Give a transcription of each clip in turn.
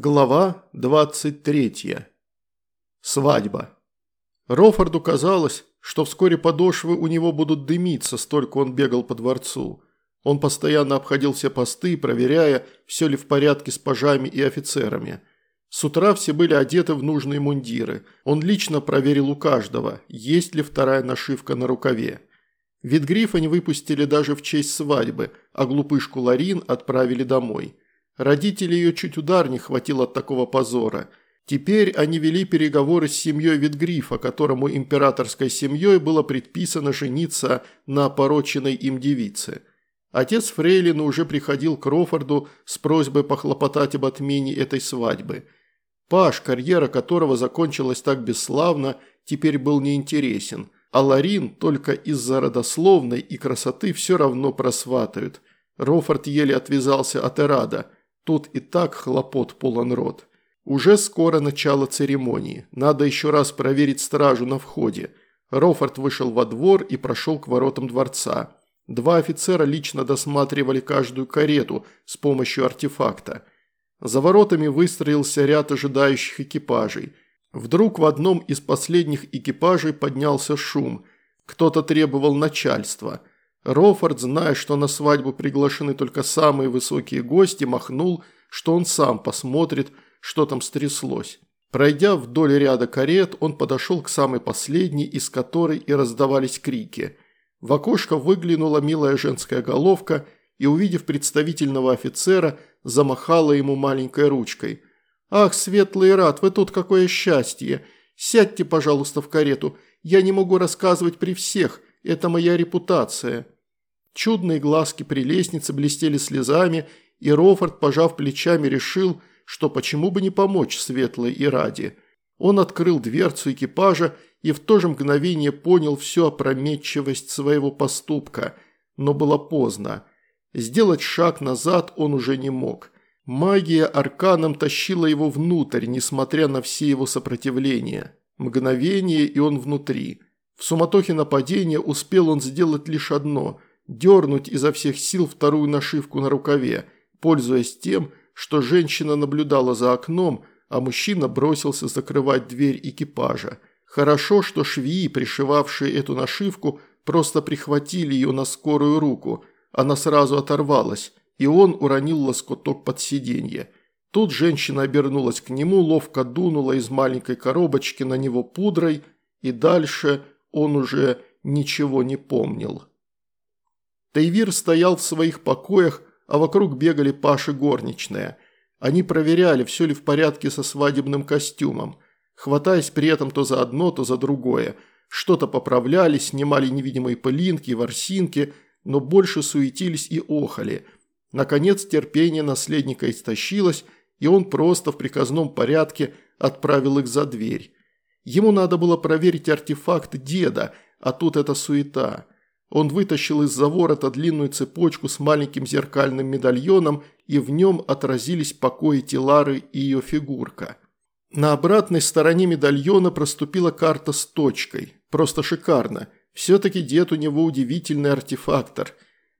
Глава 23. Свадьба. Рофорду казалось, что вскоре подошвы у него будут дымиться, столько он бегал по дворцу. Он постоянно обходил все посты, проверяя, все ли в порядке с пажами и офицерами. С утра все были одеты в нужные мундиры. Он лично проверил у каждого, есть ли вторая нашивка на рукаве. Витгрифа не выпустили даже в честь свадьбы, а глупышку Ларин отправили домой. Родители ее чуть удар не хватило от такого позора. Теперь они вели переговоры с семьей Витгрифа, которому императорской семьей было предписано жениться на опороченной им девице. Отец Фрейлина уже приходил к Крофорду с просьбой похлопотать об отмене этой свадьбы. Паш, карьера которого закончилась так бесславно, теперь был неинтересен, а Ларин только из-за родословной и красоты все равно просватают. Рофорд еле отвязался от Эрада – Тут и так хлопот полон рот. Уже скоро начало церемонии. Надо еще раз проверить стражу на входе. Рофорд вышел во двор и прошел к воротам дворца. Два офицера лично досматривали каждую карету с помощью артефакта. За воротами выстроился ряд ожидающих экипажей. Вдруг в одном из последних экипажей поднялся шум. Кто-то требовал начальства – Рофорд, зная, что на свадьбу приглашены только самые высокие гости, махнул, что он сам посмотрит, что там стряслось. Пройдя вдоль ряда карет, он подошел к самой последней, из которой и раздавались крики. В окошко выглянула милая женская головка и, увидев представительного офицера, замахала ему маленькой ручкой. «Ах, светлый рад, вы тут какое счастье! Сядьте, пожалуйста, в карету, я не могу рассказывать при всех, это моя репутация». Чудные глазки при лестнице блестели слезами, и Рофорд, пожав плечами, решил, что почему бы не помочь Светлой и Ради. Он открыл дверцу экипажа и в то же мгновение понял всю опрометчивость своего поступка, но было поздно. Сделать шаг назад он уже не мог. Магия арканом тащила его внутрь, несмотря на все его сопротивления. Мгновение, и он внутри. В суматохе нападения успел он сделать лишь одно – дернуть изо всех сил вторую нашивку на рукаве, пользуясь тем, что женщина наблюдала за окном, а мужчина бросился закрывать дверь экипажа. Хорошо, что швеи, пришивавшие эту нашивку, просто прихватили ее на скорую руку. Она сразу оторвалась, и он уронил лоскуток под сиденье. Тут женщина обернулась к нему, ловко дунула из маленькой коробочки на него пудрой, и дальше он уже ничего не помнил. Тайвир стоял в своих покоях, а вокруг бегали Паши горничная. Они проверяли, все ли в порядке со свадебным костюмом, хватаясь при этом то за одно, то за другое. Что-то поправляли, снимали невидимые пылинки, ворсинки, но больше суетились и охали. Наконец терпение наследника истощилось, и он просто в приказном порядке отправил их за дверь. Ему надо было проверить артефакт деда, а тут эта суета – он вытащил из-за ворота длинную цепочку с маленьким зеркальным медальоном, и в нем отразились покои Тилары и ее фигурка. На обратной стороне медальона проступила карта с точкой. Просто шикарно. Все-таки дед у него удивительный артефактор.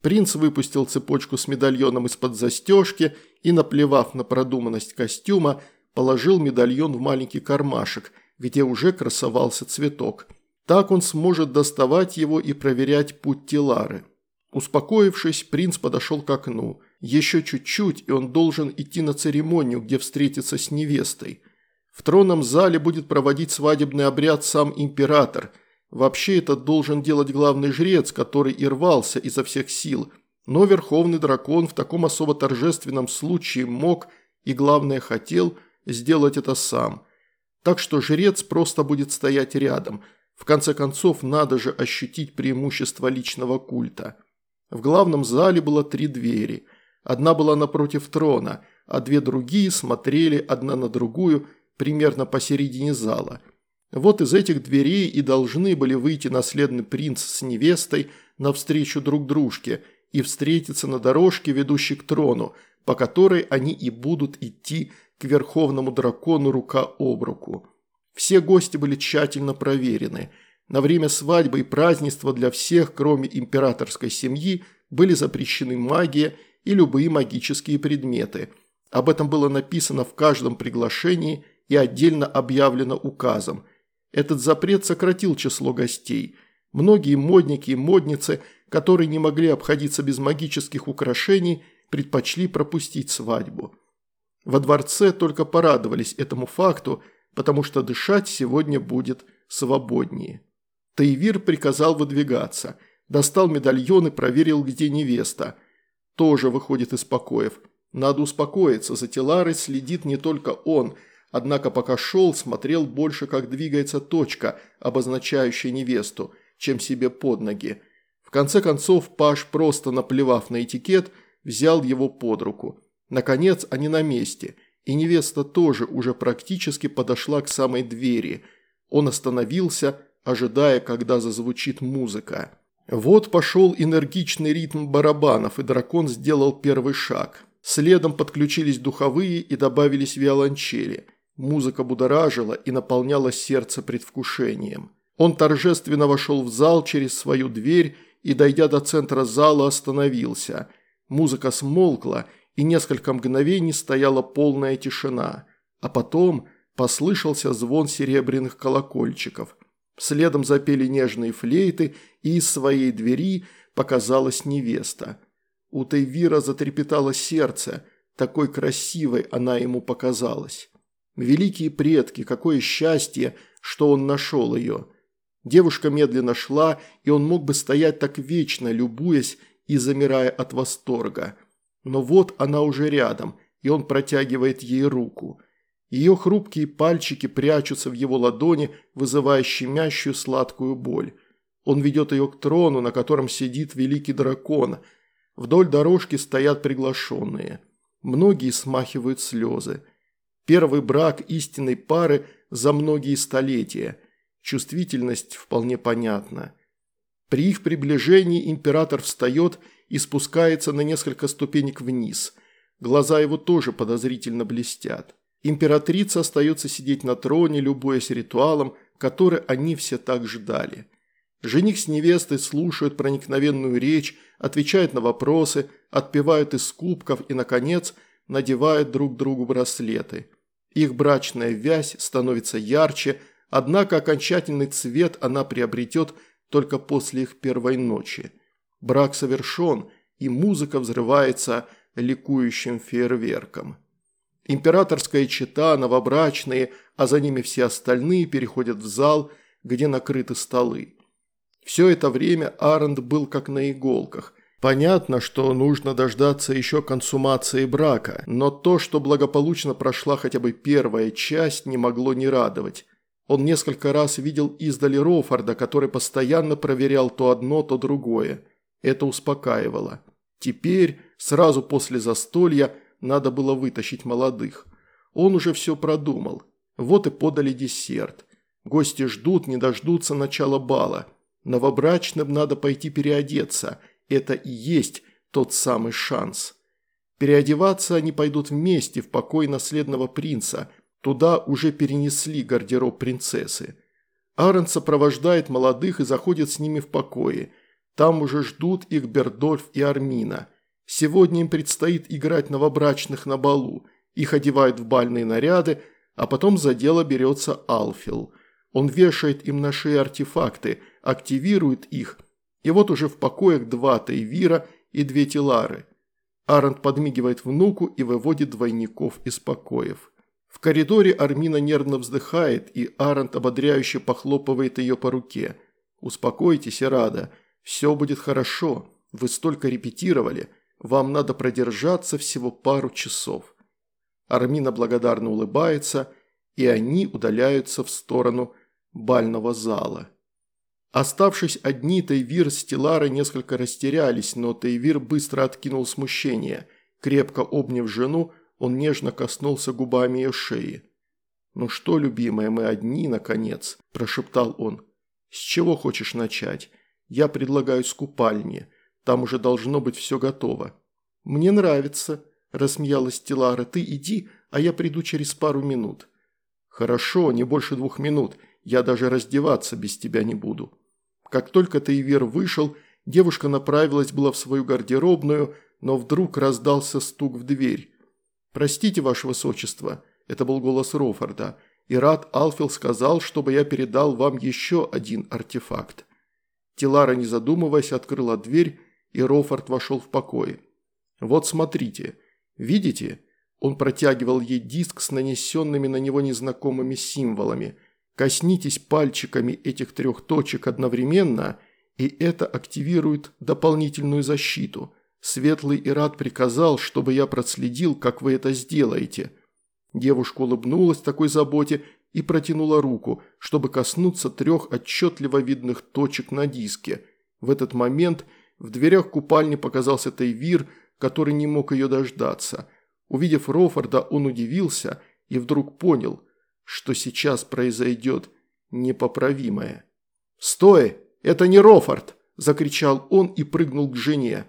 Принц выпустил цепочку с медальоном из-под застежки и, наплевав на продуманность костюма, положил медальон в маленький кармашек, где уже красовался цветок – так он сможет доставать его и проверять путь Тилары. Успокоившись, принц подошел к окну. Еще чуть-чуть, и он должен идти на церемонию, где встретиться с невестой. В тронном зале будет проводить свадебный обряд сам император. Вообще это должен делать главный жрец, который и рвался изо всех сил. Но верховный дракон в таком особо торжественном случае мог и, главное, хотел сделать это сам. Так что жрец просто будет стоять рядом – в конце концов, надо же ощутить преимущество личного культа. В главном зале было три двери. Одна была напротив трона, а две другие смотрели одна на другую примерно посередине зала. Вот из этих дверей и должны были выйти наследный принц с невестой навстречу друг дружке и встретиться на дорожке, ведущей к трону, по которой они и будут идти к верховному дракону рука об руку. Все гости были тщательно проверены. На время свадьбы и празднества для всех, кроме императорской семьи, были запрещены магия и любые магические предметы. Об этом было написано в каждом приглашении и отдельно объявлено указом. Этот запрет сократил число гостей. Многие модники и модницы, которые не могли обходиться без магических украшений, предпочли пропустить свадьбу. Во дворце только порадовались этому факту, потому что дышать сегодня будет свободнее. Таивир приказал выдвигаться, достал медальон и проверил, где невеста. Тоже выходит из покоев. Надо успокоиться, за Теларой следит не только он, однако пока шел, смотрел больше, как двигается точка, обозначающая невесту, чем себе под ноги. В конце концов, Паш, просто наплевав на этикет, взял его под руку. Наконец, они на месте, и невеста тоже уже практически подошла к самой двери. Он остановился, ожидая, когда зазвучит музыка. Вот пошел энергичный ритм барабанов, и дракон сделал первый шаг – Следом подключились духовые и добавились виолончели. Музыка будоражила и наполняла сердце предвкушением. Он торжественно вошел в зал через свою дверь и, дойдя до центра зала, остановился. Музыка смолкла, и несколько мгновений стояла полная тишина. А потом послышался звон серебряных колокольчиков. Следом запели нежные флейты, и из своей двери показалась невеста – у Тейвира затрепетало сердце, такой красивой она ему показалась. Великие предки, какое счастье, что он нашел ее. Девушка медленно шла, и он мог бы стоять так вечно, любуясь и замирая от восторга. Но вот она уже рядом, и он протягивает ей руку. Ее хрупкие пальчики прячутся в его ладони, вызывая щемящую сладкую боль. Он ведет ее к трону, на котором сидит великий дракон – Вдоль дорожки стоят приглашенные. Многие смахивают слезы. Первый брак истинной пары за многие столетия. Чувствительность вполне понятна. При их приближении император встает и спускается на несколько ступенек вниз. Глаза его тоже подозрительно блестят. Императрица остается сидеть на троне, любуясь ритуалом, который они все так ждали. Жених с невестой слушают проникновенную речь, отвечают на вопросы, отпивают из кубков и, наконец, надевают друг другу браслеты. Их брачная вязь становится ярче, однако окончательный цвет она приобретет только после их первой ночи. Брак совершен, и музыка взрывается ликующим фейерверком. Императорская чета, новобрачные, а за ними все остальные переходят в зал, где накрыты столы. Все это время Арент был как на иголках. Понятно, что нужно дождаться еще консумации брака, но то, что благополучно прошла хотя бы первая часть, не могло не радовать. Он несколько раз видел издали Рофорда, который постоянно проверял то одно, то другое. Это успокаивало. Теперь, сразу после застолья, надо было вытащить молодых. Он уже все продумал. Вот и подали десерт. Гости ждут, не дождутся начала бала. Новобрачным надо пойти переодеться. Это и есть тот самый шанс. Переодеваться они пойдут вместе в покой наследного принца. Туда уже перенесли гардероб принцессы. Аарон сопровождает молодых и заходит с ними в покое. Там уже ждут их Бердольф и Армина. Сегодня им предстоит играть новобрачных на балу. Их одевают в бальные наряды, а потом за дело берется Алфил. Он вешает им на шеи артефакты – активирует их, и вот уже в покоях два Тейвира и две Тилары. Арент подмигивает внуку и выводит двойников из покоев. В коридоре Армина нервно вздыхает, и Арент ободряюще похлопывает ее по руке. «Успокойтесь, Рада, все будет хорошо, вы столько репетировали, вам надо продержаться всего пару часов». Армина благодарно улыбается, и они удаляются в сторону бального зала. Оставшись одни, Тайвир с Тиларой несколько растерялись, но Тайвир быстро откинул смущение. Крепко обняв жену, он нежно коснулся губами ее шеи. «Ну что, любимая, мы одни, наконец», – прошептал он. «С чего хочешь начать? Я предлагаю с купальни. Там уже должно быть все готово». «Мне нравится», – рассмеялась Тилара. «Ты иди, а я приду через пару минут». «Хорошо, не больше двух минут. Я даже раздеваться без тебя не буду». Как только Тейвер вышел, девушка направилась была в свою гардеробную, но вдруг раздался стук в дверь. «Простите, ваше высочество», – это был голос Рофорда, – «Ират Алфил сказал, чтобы я передал вам еще один артефакт». Тилара, не задумываясь, открыла дверь, и Рофорд вошел в покой. «Вот смотрите. Видите?» Он протягивал ей диск с нанесенными на него незнакомыми символами. Коснитесь пальчиками этих трех точек одновременно, и это активирует дополнительную защиту. Светлый Ират приказал, чтобы я проследил, как вы это сделаете. Девушка улыбнулась такой заботе и протянула руку, чтобы коснуться трех отчетливо видных точек на диске. В этот момент в дверях купальни показался Тайвир, который не мог ее дождаться – Увидев Рофорда, он удивился и вдруг понял, что сейчас произойдет непоправимое. «Стой! Это не Рофорд!» – закричал он и прыгнул к жене.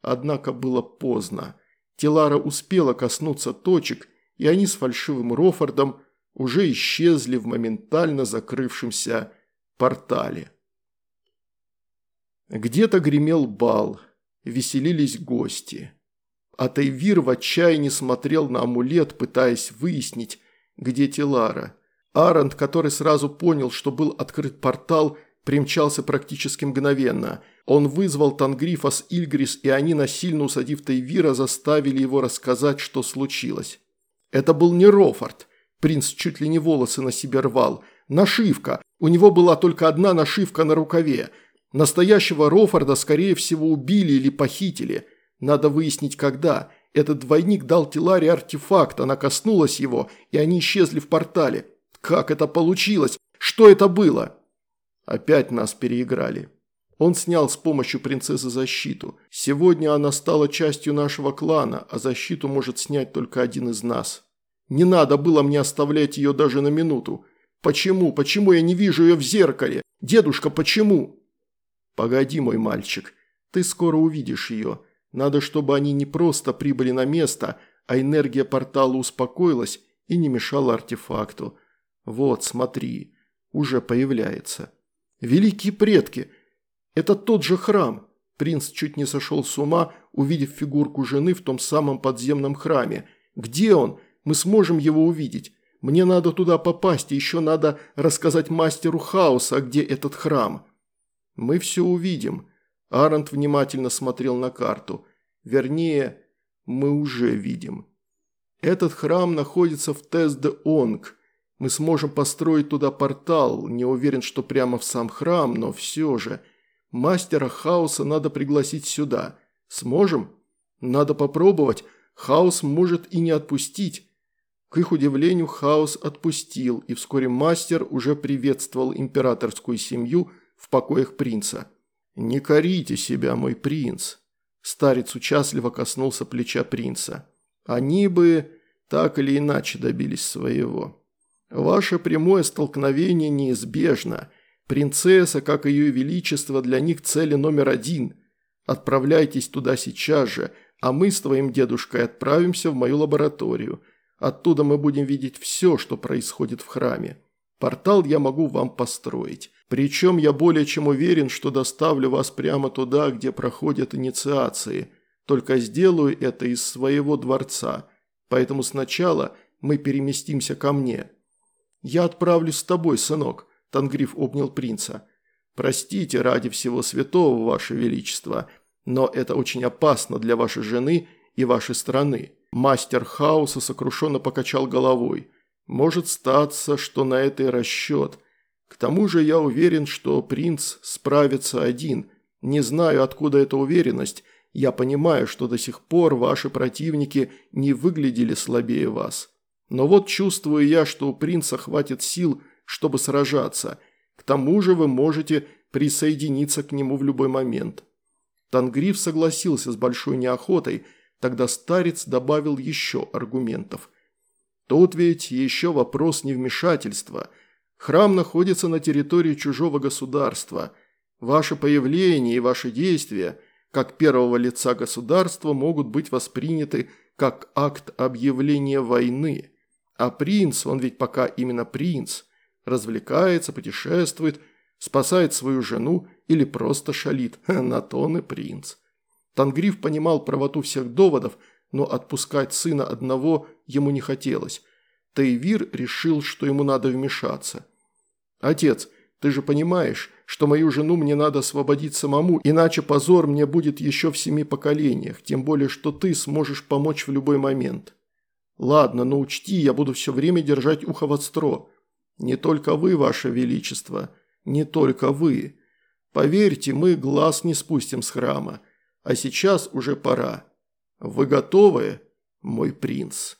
Однако было поздно. Телара успела коснуться точек, и они с фальшивым Рофордом уже исчезли в моментально закрывшемся портале. Где-то гремел бал, веселились гости. А Тайвир в отчаянии смотрел на амулет, пытаясь выяснить, где Тилара. Арент, который сразу понял, что был открыт портал, примчался практически мгновенно. Он вызвал Тангрифа с Ильгрис, и они, насильно усадив Тайвира, заставили его рассказать, что случилось. Это был не Рофорд. Принц чуть ли не волосы на себе рвал. Нашивка. У него была только одна нашивка на рукаве. Настоящего Рофорда, скорее всего, убили или похитили – надо выяснить, когда. Этот двойник дал Тиларе артефакт, она коснулась его, и они исчезли в портале. Как это получилось? Что это было? Опять нас переиграли. Он снял с помощью принцессы защиту. Сегодня она стала частью нашего клана, а защиту может снять только один из нас. Не надо было мне оставлять ее даже на минуту. Почему? Почему я не вижу ее в зеркале? Дедушка, почему? Погоди, мой мальчик, ты скоро увидишь ее. Надо, чтобы они не просто прибыли на место, а энергия портала успокоилась и не мешала артефакту. Вот, смотри, уже появляется. Великие предки! Это тот же храм. Принц чуть не сошел с ума, увидев фигурку жены в том самом подземном храме. Где он? Мы сможем его увидеть. Мне надо туда попасть, и еще надо рассказать мастеру хаоса, где этот храм. Мы все увидим. Арант внимательно смотрел на карту. Вернее, мы уже видим. Этот храм находится в Тез-де-Онг. Мы сможем построить туда портал. Не уверен, что прямо в сам храм, но все же. Мастера хаоса надо пригласить сюда. Сможем? Надо попробовать. Хаос может и не отпустить. К их удивлению, Хаос отпустил, и вскоре мастер уже приветствовал императорскую семью в покоях принца. «Не корите себя, мой принц!» Старец участливо коснулся плеча принца. «Они бы так или иначе добились своего. Ваше прямое столкновение неизбежно. Принцесса, как ее величество, для них цели номер один. Отправляйтесь туда сейчас же, а мы с твоим дедушкой отправимся в мою лабораторию. Оттуда мы будем видеть все, что происходит в храме. Портал я могу вам построить. Причем я более чем уверен, что доставлю вас прямо туда, где проходят инициации. Только сделаю это из своего дворца. Поэтому сначала мы переместимся ко мне. Я отправлюсь с тобой, сынок», – Тангриф обнял принца. «Простите ради всего святого, ваше величество, но это очень опасно для вашей жены и вашей страны». Мастер хаоса сокрушенно покачал головой. «Может статься, что на это и расчет». К тому же я уверен, что принц справится один. Не знаю, откуда эта уверенность. Я понимаю, что до сих пор ваши противники не выглядели слабее вас. Но вот чувствую я, что у принца хватит сил, чтобы сражаться. К тому же вы можете присоединиться к нему в любой момент». Тангриф согласился с большой неохотой, тогда старец добавил еще аргументов. «Тут ведь еще вопрос невмешательства – Храм находится на территории чужого государства. Ваше появление и ваши действия, как первого лица государства, могут быть восприняты как акт объявления войны. А принц, он ведь пока именно принц, развлекается, путешествует, спасает свою жену или просто шалит. На то он и принц. Тангриф понимал правоту всех доводов, но отпускать сына одного ему не хотелось. Тейвир решил, что ему надо вмешаться. «Отец, ты же понимаешь, что мою жену мне надо освободить самому, иначе позор мне будет еще в семи поколениях, тем более, что ты сможешь помочь в любой момент. Ладно, но учти, я буду все время держать ухо востро. Не только вы, ваше величество, не только вы. Поверьте, мы глаз не спустим с храма, а сейчас уже пора. Вы готовы, мой принц?»